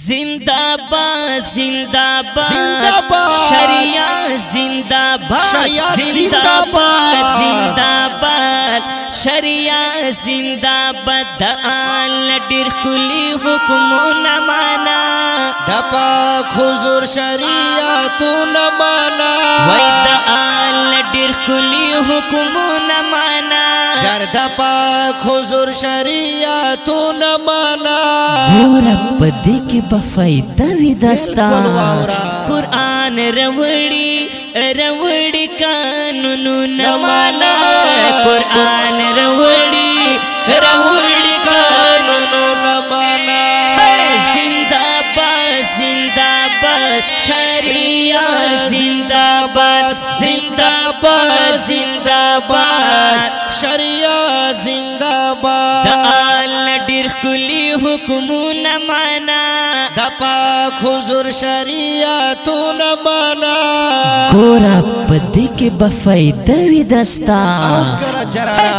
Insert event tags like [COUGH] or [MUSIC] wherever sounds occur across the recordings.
زندہ بہ زندہ باد شریعہ زندہ بہ زندہ بہ زندہ بہ شریعہ زندہ بد عال ڈر کلی حکم نمانا خزور شریا تمانا وید آل ڈیر کلی حکم نمانا چرد پاک حضور شریعتو نمانا گورا پدی کی بفیدہ وی دستا قرآن روڑی روڑی قانونو نمانا قرآن روڑی روڑی حکمونه معنا د پاک حضور شریعتونه معنا ګور په دې کې به فائدہ وي دستا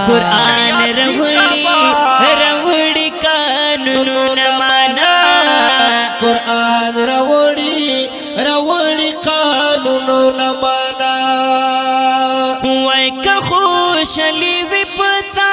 قرآن روړي روړي قانونونه معنا قرآن روړي روړي قانونونه معنا وای که خوشالي وي پتا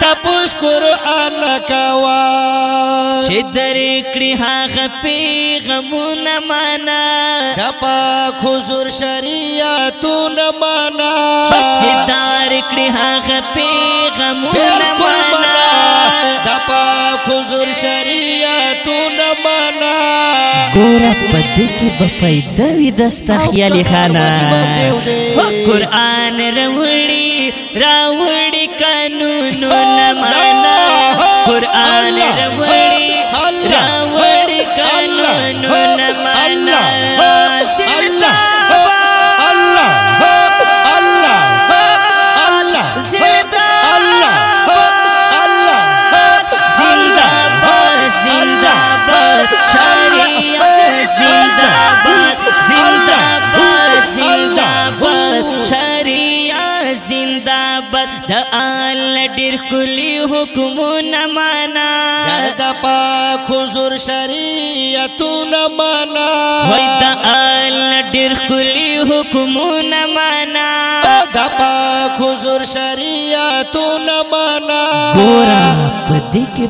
تپوس قرآن لکوا چې درې کړي هغه پیغمونه معنا کپا حضور شریعتونه معنا چې درې کړي هغه پیغمونه معنا دپا حضور شریعت مانا ګور په دې کې به فائدہ وي دستا خیال خانه قرآن روړي راوړي قانونو نه مانا قرآن روړي راوړي قانونو دا آل دل ڈرکلی حکم حضور دپا خزور شریا دا آل ڈیر کلی حکم نا دپا خزور شریا تن پورا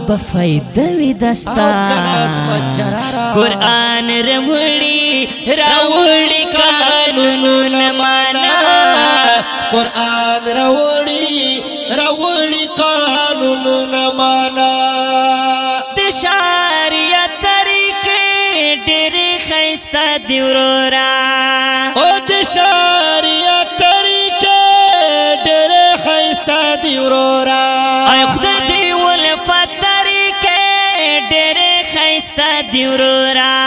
بفید و دس بچہ قرآن رومڑی رومڑی کا نا قرآن روڑی روڑی قانون نمانا دی شاریت طریقے دیر خیستا دیورورا او دی شاریت طریقے دیر خیستا دیورورا اے خدا دیول فتر کے دیر خیستا دیورورا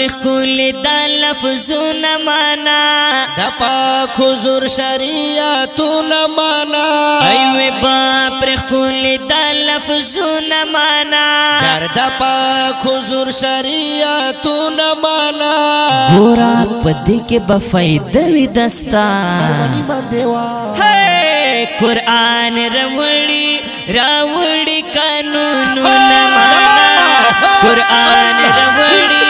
پر خپل د لفظونه معنا د پاک حضور شریعتونه معنا ایوه با پر خپل د لفظونه معنا جر د پاک حضور شریعتونه معنا ګور پدې کې به فائدې وي دستا قرآن روړی راوړی قانون معنا [LAUGHS] قرآن روړی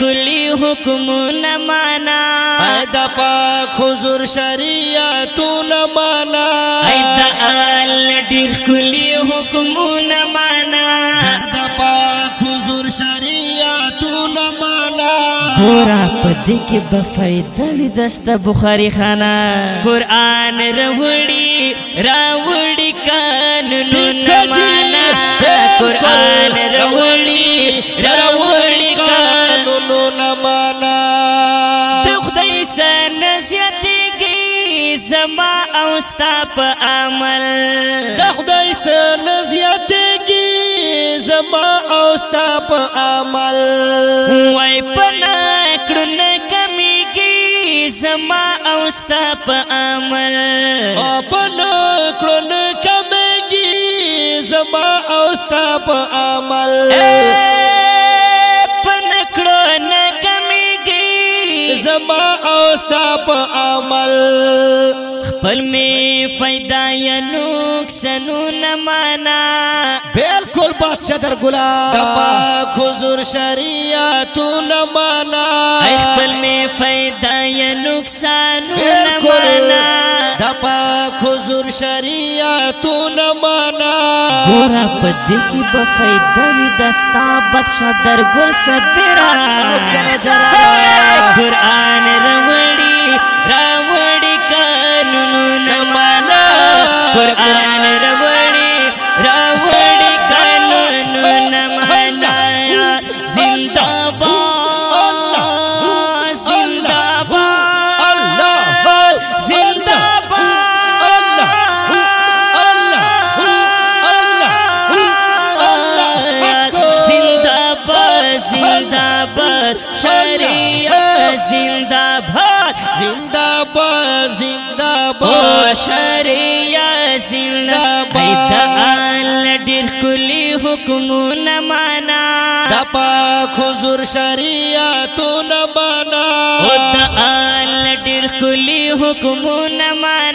کلی حکم پاک حضور نما دجور شری آل ڈیر کلی حکم نا ګورا پدې کې به فائدہ وي دست بخاری خانه قران راوړي راوړي قانون معنا قران راوړي راوړي قانون معنا د خدای سره نصیحت کی زما او ستا په عمل د خدای سره نصیحت کی زما او ستا په عمل وای پنا کړن کمیږي زما او ستا په عمل خپل کړن کمیږي زما او ستا په عمل پنکړن کمیږي زما او ستا په عمل خپل می فائدہ یا نقصانونه معنا گلا دپا دپا خزر خزر نمانا نمانا نمانا اخبر میں فیدہ یا گورا پدی کی بفیدہ وی دستا در گل سبیرا کر جرا قرآن روڑی روڑی کا نمانا قرآن روڑی شریعہ زندہ بات زندہ بہت زندہ بہتریا شہ آل ڈیل کلی حکم نمانا پا خزر شریا تون منا آل ڈر کلی حکم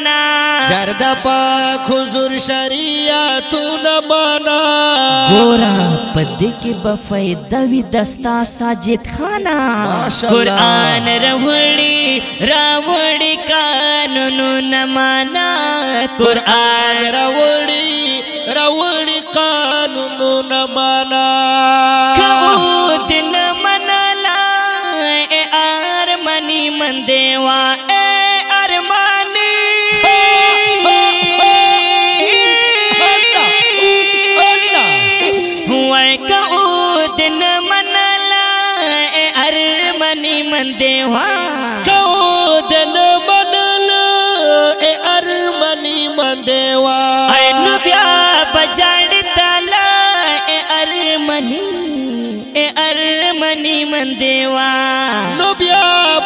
ن جرد پاک حضور شریعتونه مانا ګورا پدې کې بفایده وی دستا ساجد خانا قران روړی راوړی قانون نمانا قران روړی راوړی قانون نمانا देवा बजड़ त अर मनी अर मनी म देवा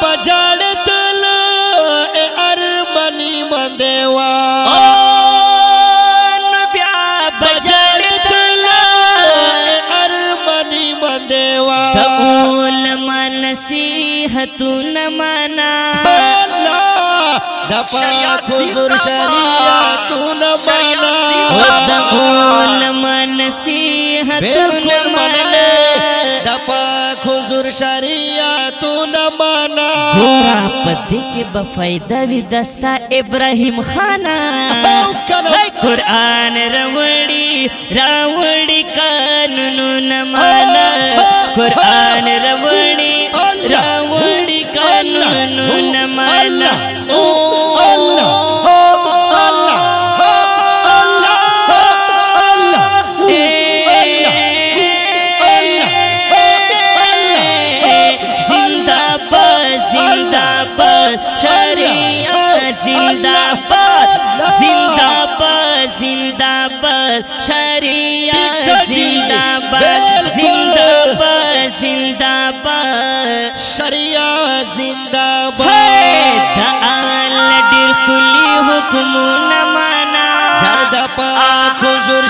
बजड़ त लू ए अर मनी मेवा बजड़ त अर मनी मेवा मन सी हूं न मना شریعتون شریعتون مانا مانا دقول من سیحت گورا پتی کی بفیدہ وی دستا ابراہیم خانا قرآن روڑی راوڑی کان نون قرآن روڑی رامڑی کان مالا سند چڑیا سندا زندہ سندہ بندہ پڑیا سندہ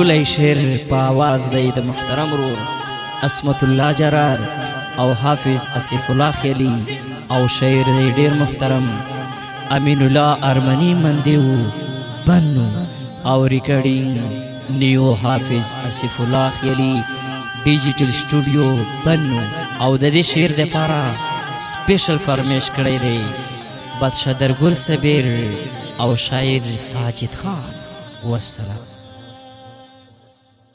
ښکلی شعر په آواز دی د محترم ورور اسمت الله جرار او حافظ اسف الله خیلی او شعر دی ډیر محترم امین الله ارمنی مندیو بنو او ریکارډینګ نیو حافظ اسف الله خیلی ډیجیټل سټوډیو بنو او د دې شعر لپاره سپیشل فرمیش کړی دی بادشاہ درګل سبیر او شاعر ساجد خان والسلام